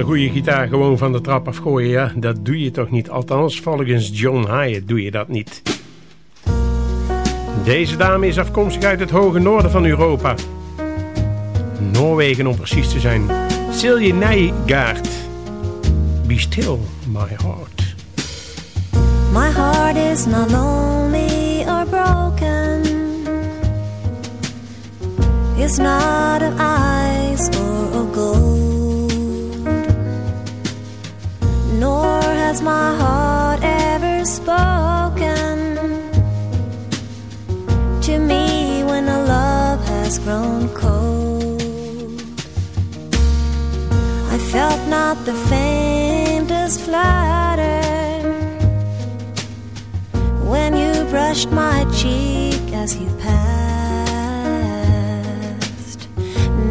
Een goede gitaar gewoon van de trap afgooien, ja. Dat doe je toch niet. Althans, volgens John Hyatt doe je dat niet. Deze dame is afkomstig uit het hoge noorden van Europa. Noorwegen om precies te zijn. Silje Nijgaard. Be still, my heart. My heart is not lonely or broken. It's not of ice or of gold. Nor has my heart ever spoken to me when a love has grown cold. I felt not the faintest flutter when you brushed my cheek as you passed,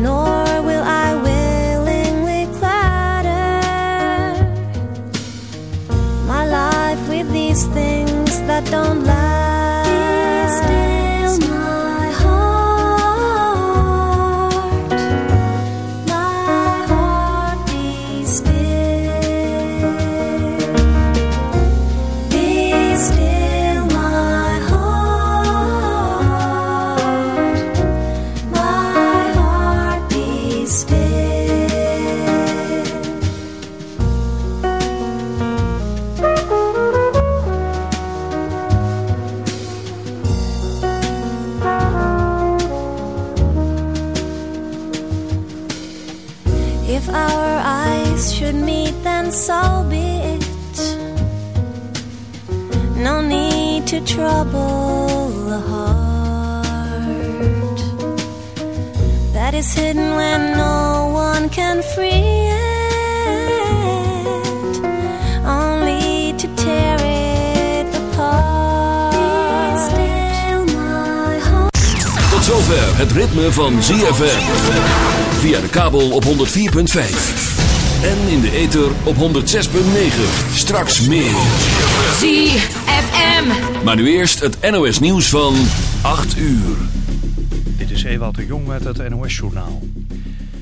nor will I willingly things that don't last. ZFM. Via de kabel op 104.5. En in de ether op 106.9. Straks meer. ZFM. Maar nu eerst het NOS nieuws van 8 uur. Dit is Ewout de Jong met het NOS-journaal.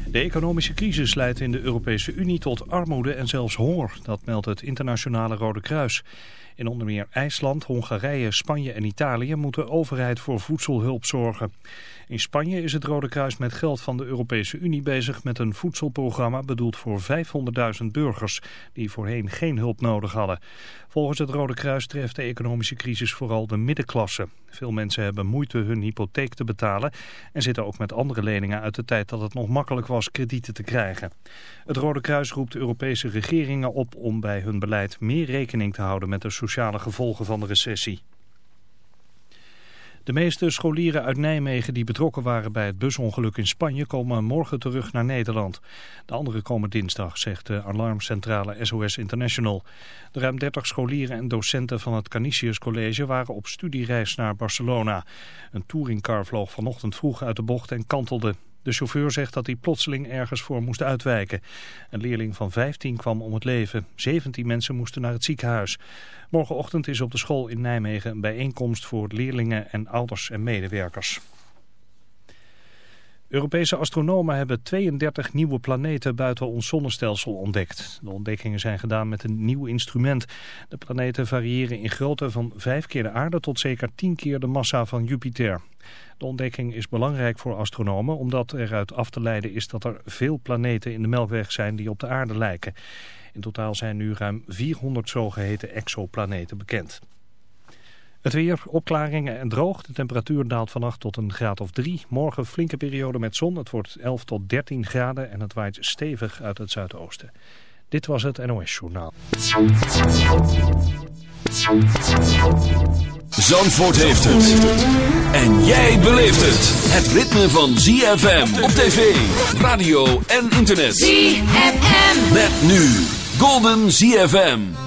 De economische crisis leidt in de Europese Unie tot armoede en zelfs honger. Dat meldt het Internationale Rode Kruis. In onder meer IJsland, Hongarije, Spanje en Italië moet de overheid voor voedselhulp zorgen. In Spanje is het Rode Kruis met geld van de Europese Unie bezig met een voedselprogramma bedoeld voor 500.000 burgers die voorheen geen hulp nodig hadden. Volgens het Rode Kruis treft de economische crisis vooral de middenklasse. Veel mensen hebben moeite hun hypotheek te betalen en zitten ook met andere leningen uit de tijd dat het nog makkelijk was kredieten te krijgen. Het Rode Kruis roept Europese regeringen op om bij hun beleid meer rekening te houden met de sociale gevolgen van de recessie. De meeste scholieren uit Nijmegen die betrokken waren bij het busongeluk in Spanje komen morgen terug naar Nederland. De anderen komen dinsdag, zegt de alarmcentrale SOS International. De ruim 30 scholieren en docenten van het Canisius College waren op studiereis naar Barcelona. Een touringcar vloog vanochtend vroeg uit de bocht en kantelde. De chauffeur zegt dat hij plotseling ergens voor moest uitwijken. Een leerling van 15 kwam om het leven. 17 mensen moesten naar het ziekenhuis. Morgenochtend is op de school in Nijmegen een bijeenkomst voor leerlingen en ouders en medewerkers. Europese astronomen hebben 32 nieuwe planeten buiten ons zonnestelsel ontdekt. De ontdekkingen zijn gedaan met een nieuw instrument. De planeten variëren in grootte van vijf keer de aarde tot zeker 10 keer de massa van Jupiter. De ontdekking is belangrijk voor astronomen omdat eruit af te leiden is dat er veel planeten in de Melkweg zijn die op de aarde lijken. In totaal zijn nu ruim 400 zogeheten exoplaneten bekend. Het weer, opklaringen en droog. De temperatuur daalt vannacht tot een graad of 3. Morgen flinke periode met zon. Het wordt 11 tot 13 graden en het waait stevig uit het zuidoosten. Dit was het NOS Journaal. Zandvoort heeft het. En jij beleeft het. Het ritme van ZFM op tv, radio en internet. ZFM. Met nu Golden ZFM.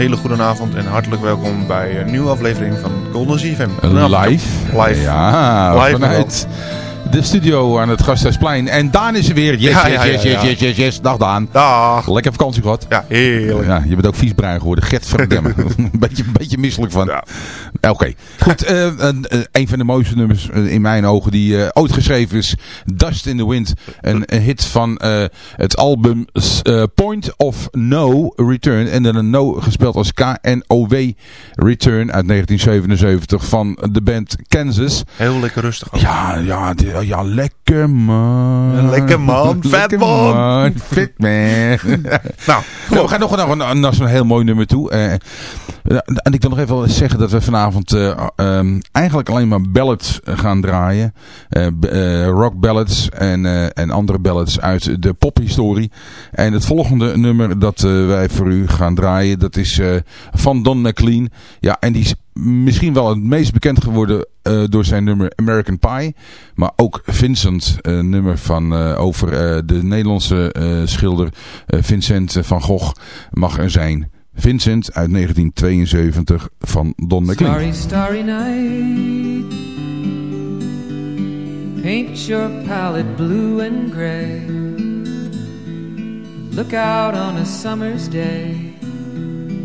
Hele goede avond en hartelijk welkom bij een nieuwe aflevering van Golden ZFM. Live. Live. Ja, Live vanuit de studio aan het Gasthuisplein. En Daan is er weer. Yes, Ja, yes, ja, yes, ja, yes, ja. yes, yes, yes. Dag Daan. Dag. Lekker vakantie gehad. Ja, heerlijk. Ja, je bent ook vies bruin geworden. Gert verdemmen. een, beetje, een beetje misselijk van. Oké. Goed, eh, een, eh, een van de mooiste nummers eh, in mijn ogen die eh, ooit geschreven is. Dust in the Wind. Een, een hit van het album Point of No Return. En dan een No gespeeld als K-N-O-W Return uit 1977 van de band Kansas. Heel lekker rustig. ook. Ja, ja, die- ja, lekker man. Lekker man, vet man. Fit man. Nou, we gaan nog naar, naar, zo'n heel mooi nummer toe. Eh, en ik wil nog even wel zeggen dat we vanavond eh, ehm, eigenlijk alleen maar ballads gaan draaien. Eh, rock ballads en, en andere ballads uit de pophistorie. En het volgende nummer dat wij voor u gaan draaien, dat is van Don McLean. Ja, en die is misschien wel het meest bekend geworden eh, door zijn nummer American Pie. Maar ook Vincent, een nummer van, eh, over de Nederlandse schilder Vincent van Gogh mag er zijn. Vincent uit 1972 van Don McLean. Starry night. Paint your palette blue and gray. Look out on a summer's day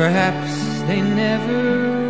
Perhaps they never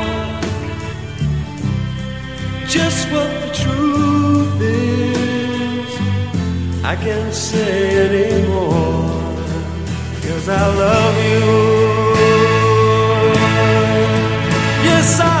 I can't say anymore. Cause I love you. Yes, I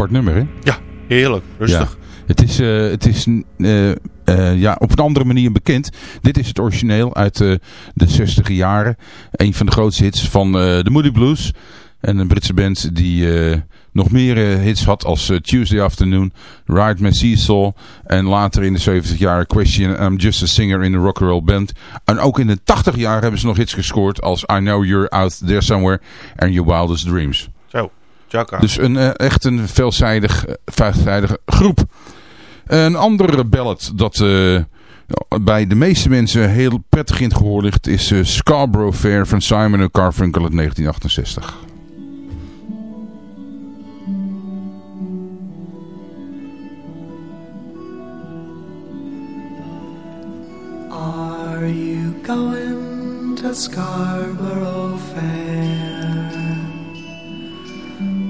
Apart nummer, hè? Ja, heerlijk. Rustig. Ja. Het is, eh, het is eh, eh, ja, op een andere manier bekend. Dit is het origineel uit de 60 jaren. Een van de grootste hits van de Moody Blues. En een Britse band die nog meer hits had als Tuesday Afternoon, Ride My Seesaw. En later in de 70 jaren Question, I'm Just a Singer in a Rock Roll Band. En ook in de 80 jaar hebben ze nog hits gescoord als I Know You're Out There Somewhere en Your Wildest Dreams. Zo, Chaka. Dus een, eh, echt een veelzijdig, eh, veelzijdige groep. Een andere ballad dat eh, bij de meeste mensen heel prettig in het gehoor ligt... is Scarborough Fair van Simon Carfunkel uit 1968. Are you going to Scarborough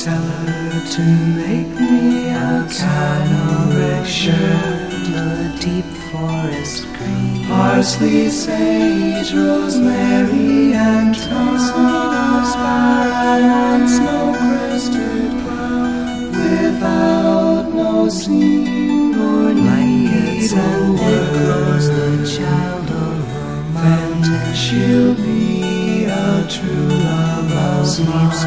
Tell her to make me a canary shirt, the deep forest green, parsley, sage, rosemary, and thyme, and snow-crested brown, without no seam nor need, and there goes the child of the mountain. She'll be a true love of Sleeps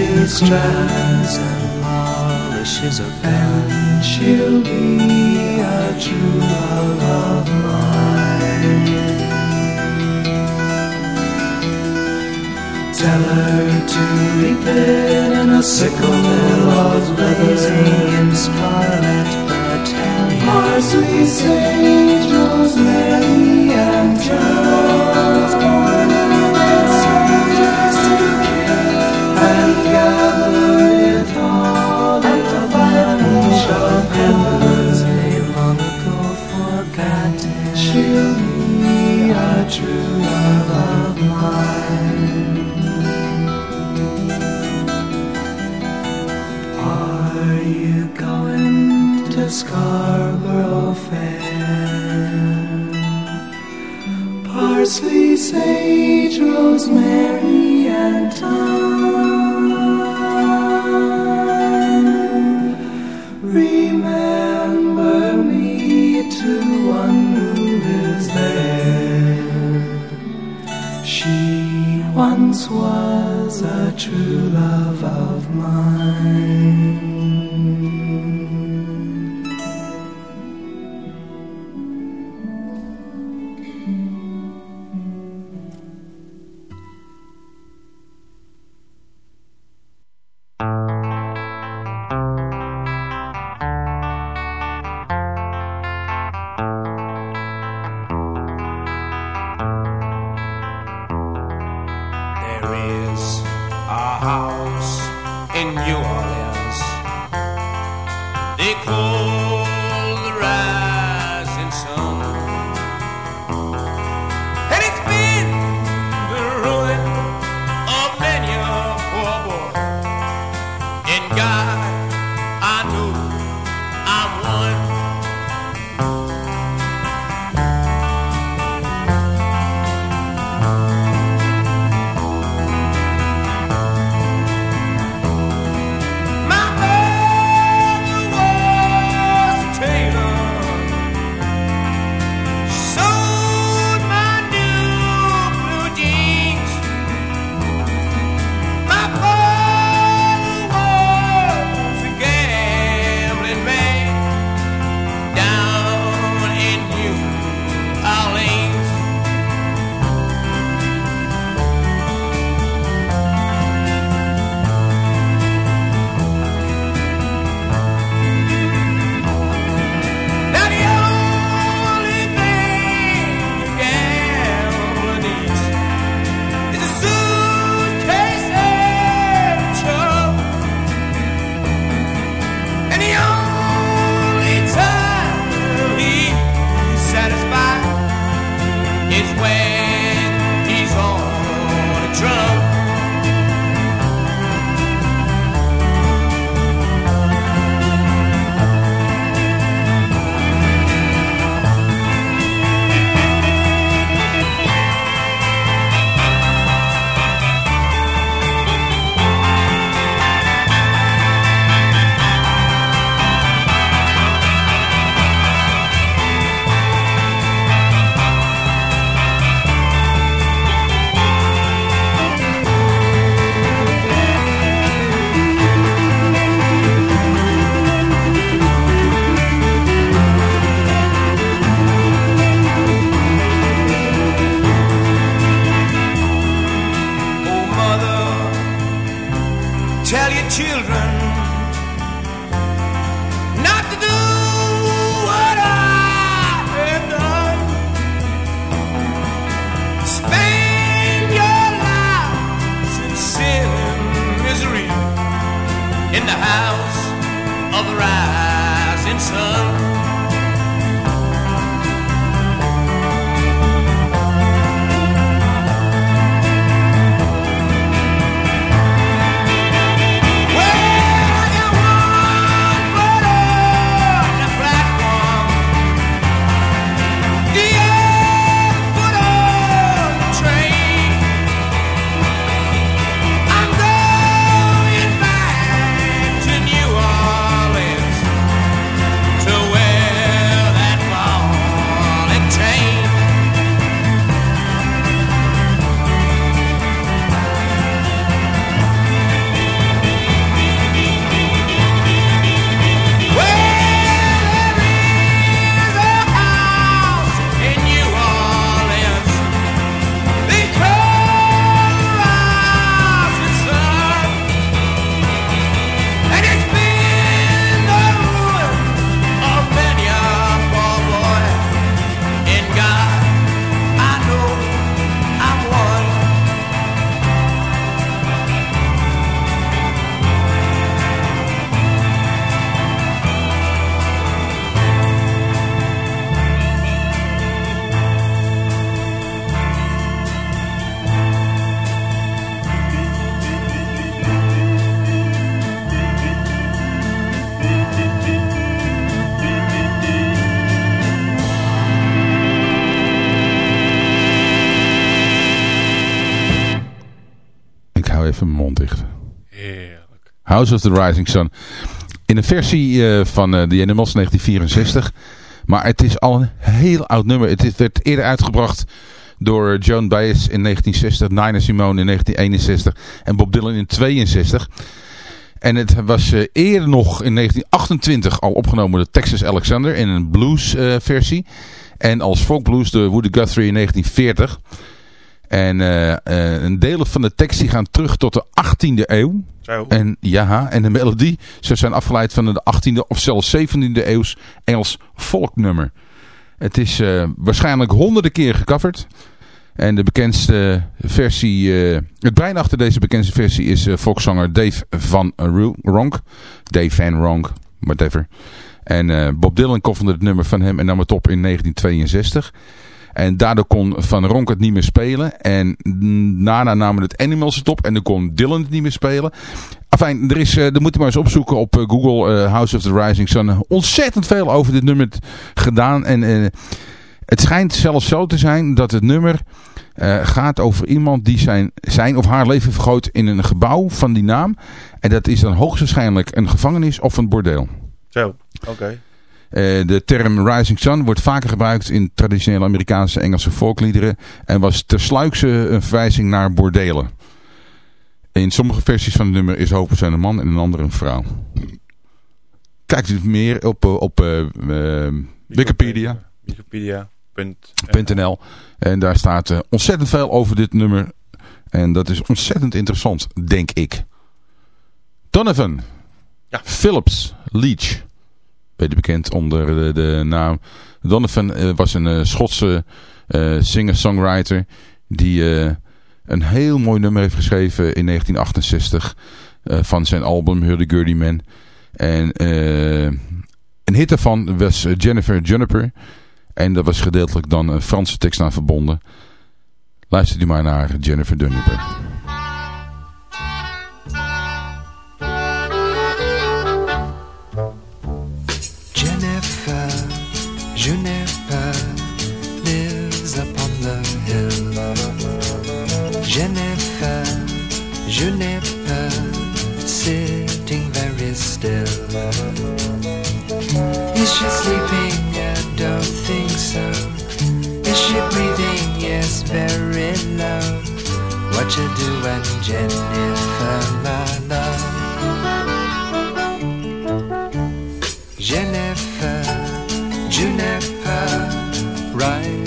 salty strands and polishes of and she'll be a true love of mine. Tell her to reap it in a sickle of blazing in scarlet battalion. Parsley, sage, rosemary, and and House of the Rising Sun. In een versie uh, van uh, The Animals 1964. Maar het is al een heel oud nummer. Het werd eerder uitgebracht door Joan Baez in 1960, Nina Simone in 1961 en Bob Dylan in 1962. En het was uh, eerder nog in 1928 al opgenomen door Texas Alexander in een blues versie. En als folkblues door Woody Guthrie in 1940. En uh, uh, een deel van de tekst die gaan terug tot de 18e eeuw. Zo. En ja, en de melodie, ze zijn afgeleid van de 18e of zelfs 17e eeuws Engels volknummer. Het is uh, waarschijnlijk honderden keer gecoverd. En de bekendste versie, het brein achter deze bekendste versie is volkszanger Dave van Ronk. Dave van Ronk, whatever. En eh, Bob Dylan kofferde het nummer van hem en nam het op in 1962. En daardoor kon Van Ronk het niet meer spelen. En daarna namen het Animals het op. En dan kon Dylan het niet meer spelen. Enfin, er, is, er moet je maar eens opzoeken op uh, Google uh, House of the Rising Sun. Ontzettend veel over dit nummer gedaan. En het schijnt zelfs zo te zijn dat het nummer gaat over iemand die zijn, zijn of haar leven vergroot in een gebouw van die naam. En dat is dan hoogstwaarschijnlijk een gevangenis of een bordeel. Zo, oké. Uh, de term Rising Sun wordt vaker gebruikt in traditionele Amerikaanse Engelse volkliederen en was tersluikse een verwijzing naar bordelen. In sommige versies van het nummer is hoofdpersoon een man en een andere een vrouw. Kijkt u meer op, op uh, uh, Wikipedia. Wikipedia.nl En daar staat ontzettend veel over dit nummer. En dat is ontzettend interessant, denk ik. Donovan. Ja. Phillips Leach. Beter bekend onder de, de naam. Donovan uh, was een uh, Schotse uh, singer-songwriter. Die een heel mooi nummer heeft geschreven in 1968. van zijn album Hurdy-Gurdy Man. En een hit daarvan was Jennifer Juniper. En dat was gedeeltelijk dan een Franse tekst aan verbonden. Luister u maar naar Jennifer. Juniper Roger Do and Jennifer, my love. Jennifer, Juniper, right?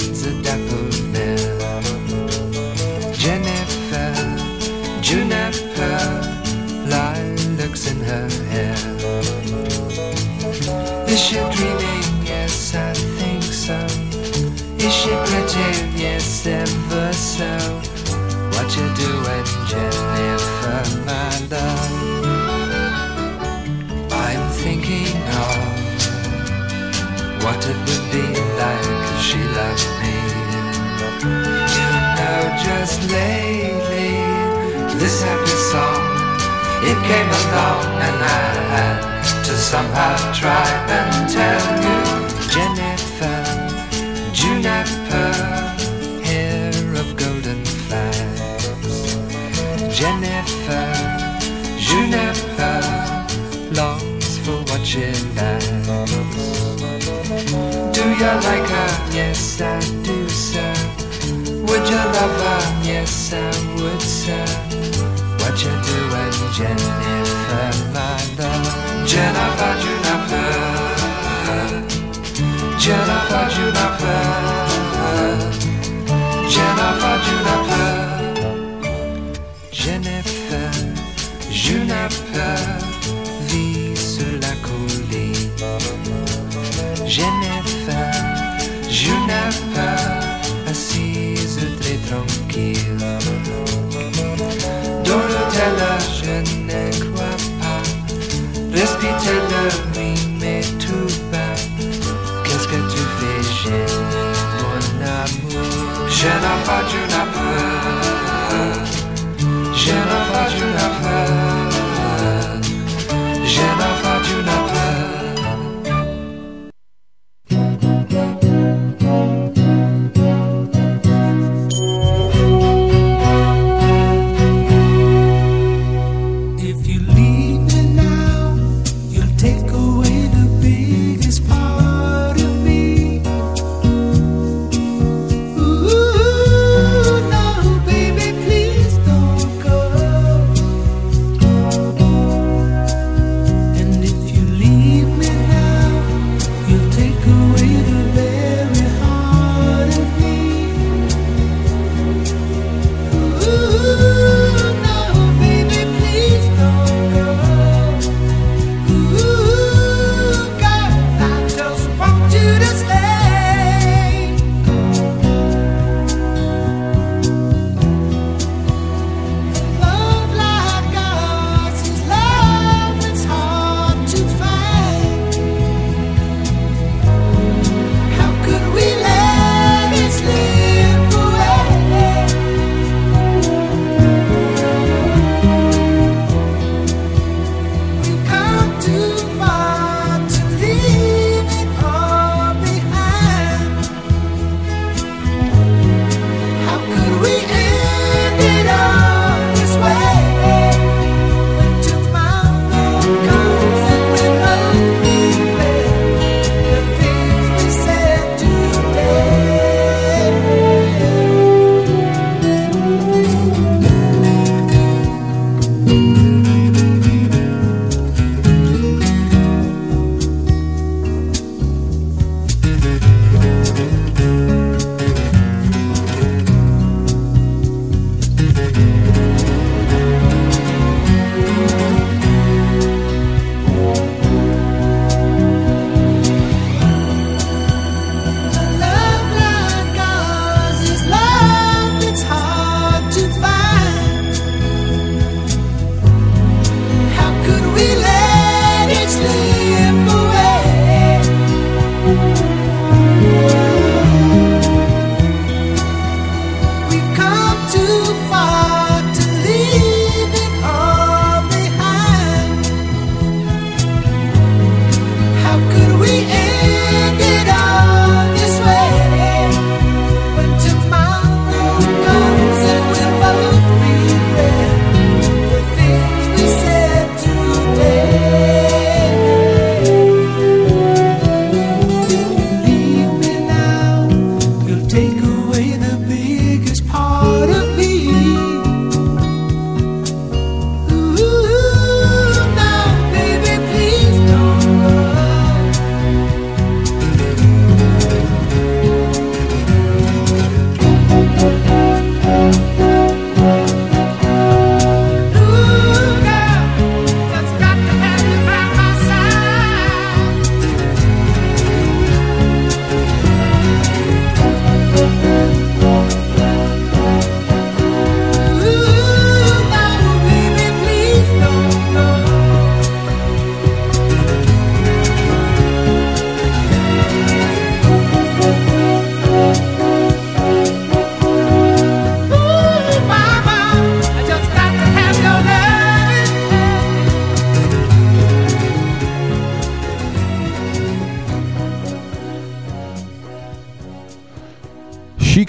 Came along and I had to somehow try and tell you, Jennifer, Juniper, hair of golden flags. Jennifer, Juniper, longs for what she. Do you like her? Yes, I do, sir. Would you love her? Yes, I would, Jennifer, my love? Jennifer. Jennifer.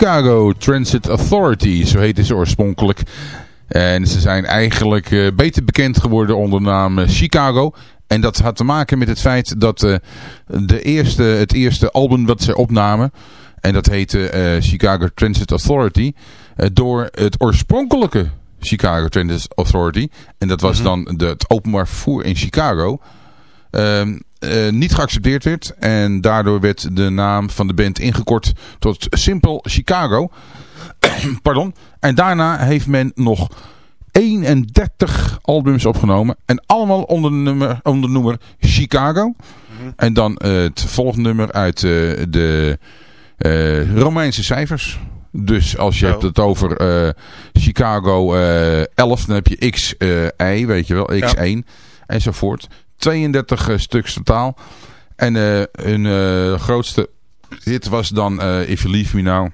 Chicago Transit Authority, zo heette ze oorspronkelijk. En ze zijn eigenlijk uh, beter bekend geworden onder de naam uh, Chicago. En dat had te maken met het feit dat uh, de eerste, het eerste album dat ze opnamen... en dat heette Chicago Transit Authority... door het oorspronkelijke Chicago Transit Authority... en dat was mm -hmm. dan de, het openbaar vervoer in Chicago... Ehm, uh, niet geaccepteerd werd. En daardoor werd de naam van de band ingekort tot Simple Chicago. Pardon. En daarna heeft men nog 31 albums opgenomen. En allemaal onder de nummer, onder de nummer Chicago. Mm -hmm. En dan uh, het volgende nummer uit uh, de Romeinse cijfers. Dus als je oh. hebt het over Chicago 11, dan heb je XI, weet je wel, X1 ja. enzovoort. 32 uh, stuks totaal. En uh, hun uh, grootste hit was dan If You Leave Me Now.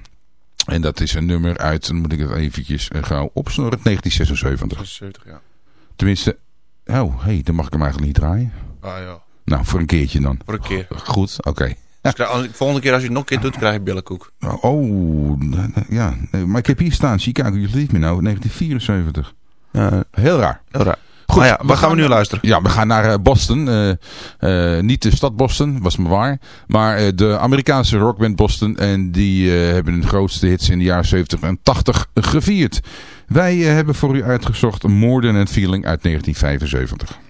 En dat is een nummer uit, dan moet ik het eventjes gauw opsnorren, 1976. 76, ja. Tenminste, oh, hey, dan mag ik hem eigenlijk niet draaien. Ah ja. Nou, voor een keertje dan. Voor een keer. Goed, oké. Okay. Dus volgende keer als je het nog een keer doet, krijg je billenkoek. Oh, ja. Maar ik heb hier staan, Chicago, You Leave Me Now, 1974. heel raar. Heel raar. Goed, ja, waar gaan we nu luisteren? Ja, we gaan naar Boston. Uh, uh, niet de stad Boston, was maar waar. Maar uh, de Amerikaanse rockband Boston. En die hebben hun grootste hits in de jaren 70 en 80 gevierd. Wij hebben voor u uitgezocht More Than Feeling uit 1975.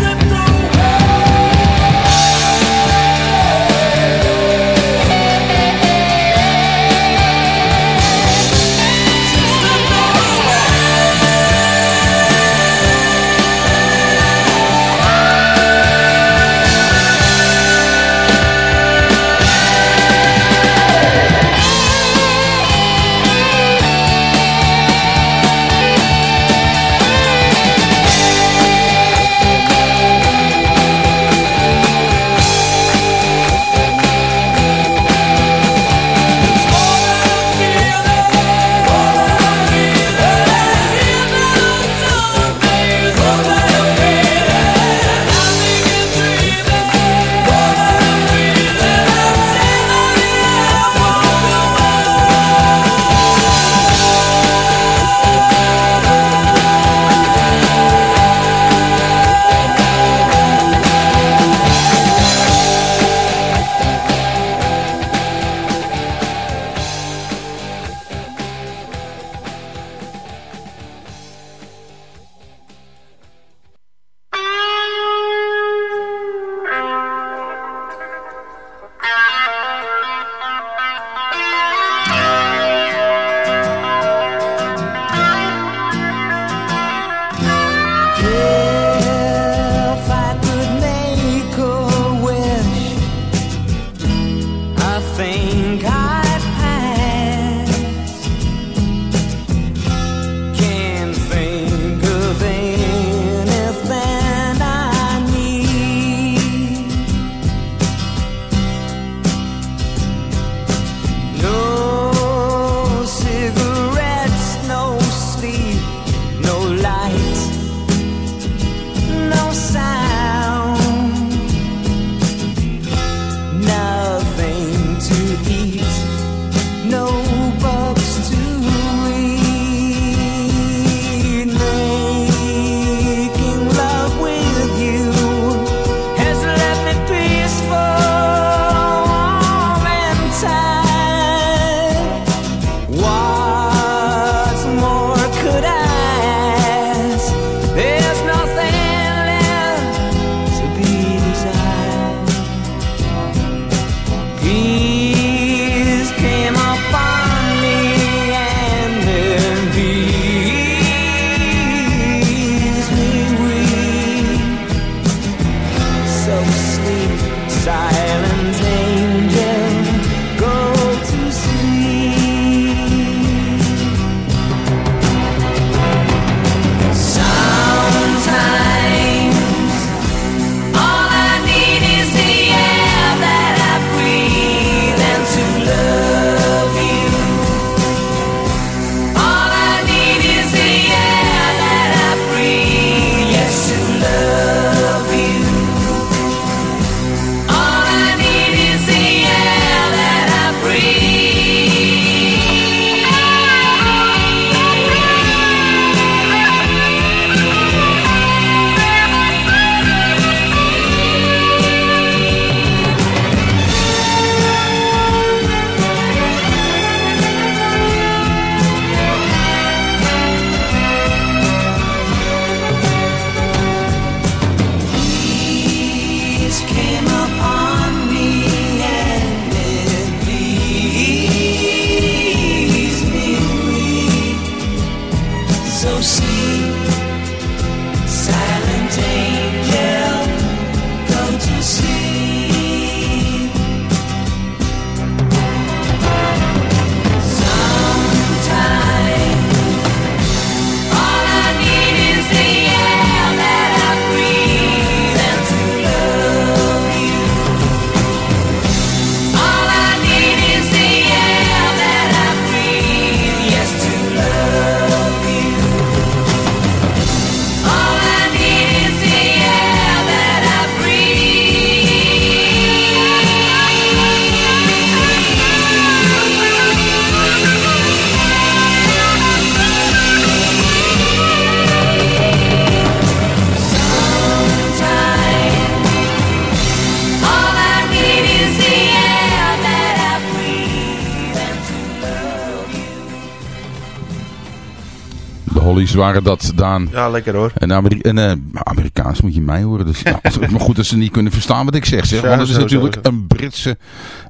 Hollies waren dat, Daan. Ja, lekker hoor. En, Ameri en eh, Amerikaans moet je mij horen. Dus, nou, maar goed dat ze niet kunnen verstaan wat ik zeg. zeg. Want het is natuurlijk een Britse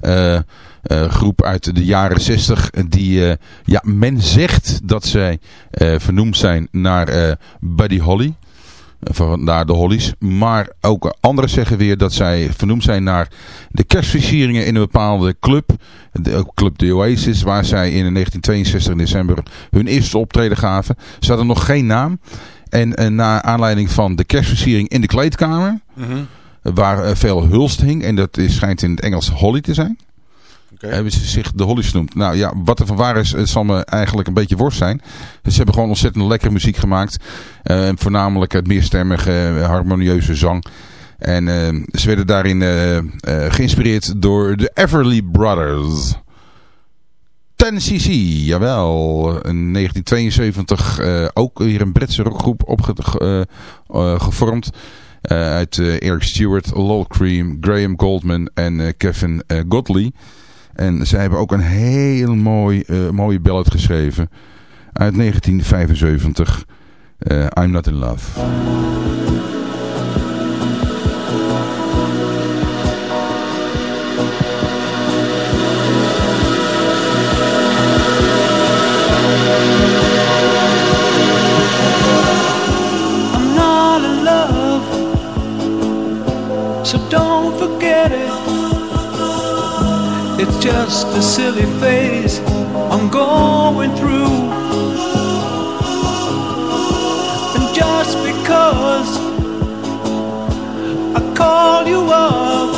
eh, eh, groep uit de jaren 60. Die, ja, men zegt dat zij vernoemd zijn naar Buddy Holly. Vandaar de Hollies. Maar ook anderen zeggen weer dat zij vernoemd zijn naar de kerstversieringen in een bepaalde club. De club The Oasis. Waar zij in 1962 in december hun eerste optreden gaven. Ze hadden nog geen naam. En eh, na aanleiding van de kerstversiering in de kleedkamer. Mhm. Waar eh, veel hulst hing. En dat is, schijnt in het Engels Holly te zijn. Hebben ze zich de Hollies genoemd. Nou ja, wat er van waar is, zal me eigenlijk een beetje worst zijn. Ze hebben gewoon ontzettend lekkere muziek gemaakt. En voornamelijk het meerstemmige, harmonieuze zang. En eh, ze werden daarin eh, geïnspireerd door de Everly Brothers. 10cc, jawel. In 1972 eh, ook weer een Britse rockgroep opge ge- gevormd. Eh, uit Eric Stewart, Lol Cream, Graham Goldman en Kevin Godley. En zij hebben ook een heel mooi, eh, mooie ballad geschreven. Uit 1975. eh, I'm Not In Love. Just a silly phase I'm going through. And just because I called you up,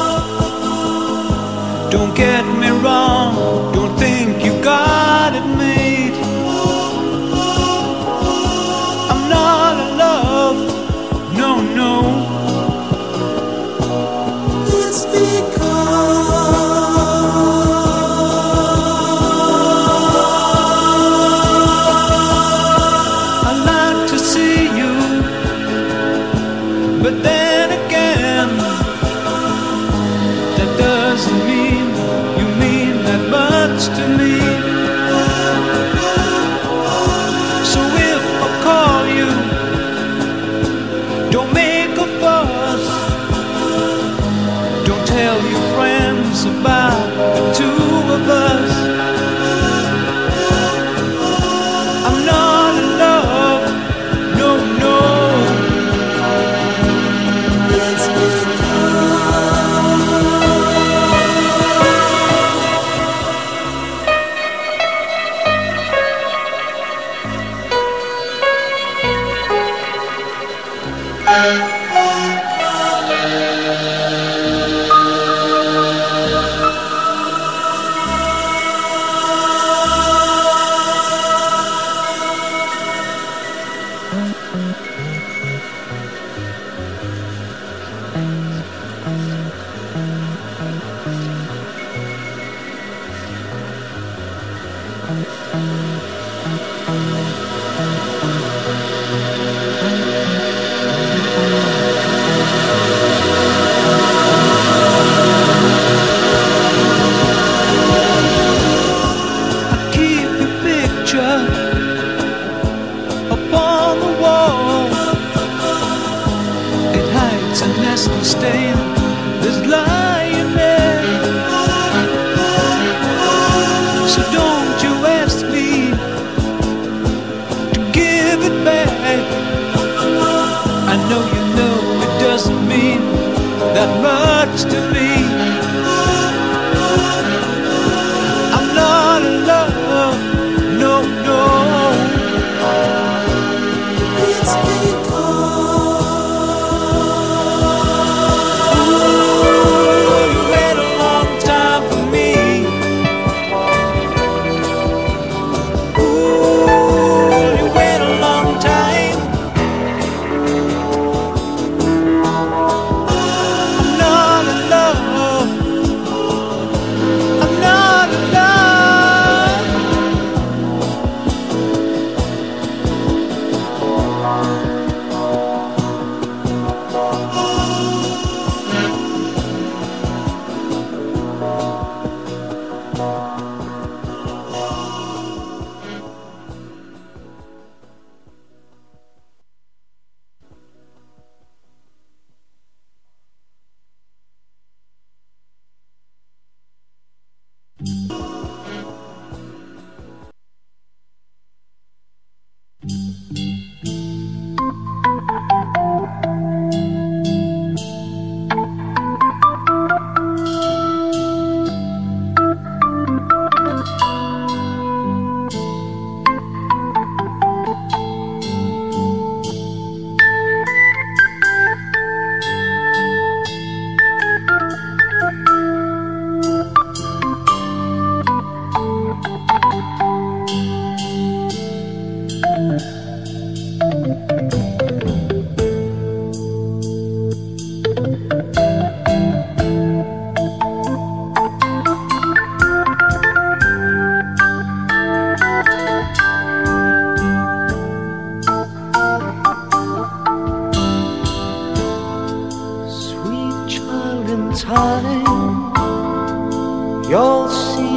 don't get me wrong, don't think you got it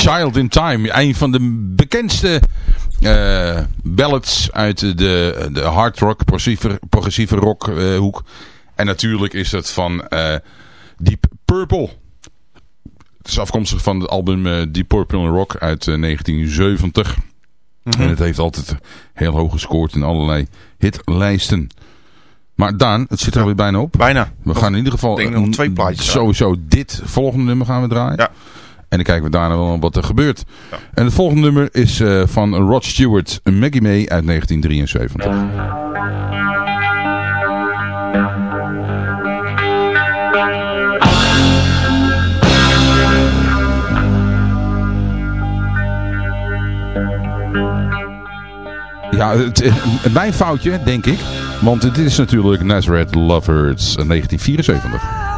Child in Time. Een van de bekendste eh, ballads uit de, de hard rock, progressieve, progressieve rock eh, hoek. En natuurlijk is het van eh, Deep Purple. Het is afkomstig van het album Deep Purple Rock uit eh, 1970. Mhm. En het heeft altijd heel hoog gescoord in allerlei hitlijsten. Maar Daan, het zit er alweer bijna op. Bijna. We gaan in ieder geval denk nog twee plaatjes sowieso dit volgende nummer gaan we draaien. Ja. En dan kijken we daarna wel wat er gebeurt. En het volgende nummer is eh, van Rod Stewart, Maggie May uit 1973. Ja, het, het- mijn foutje, denk ik. Want dit is natuurlijk Nazareth Lovers 1974.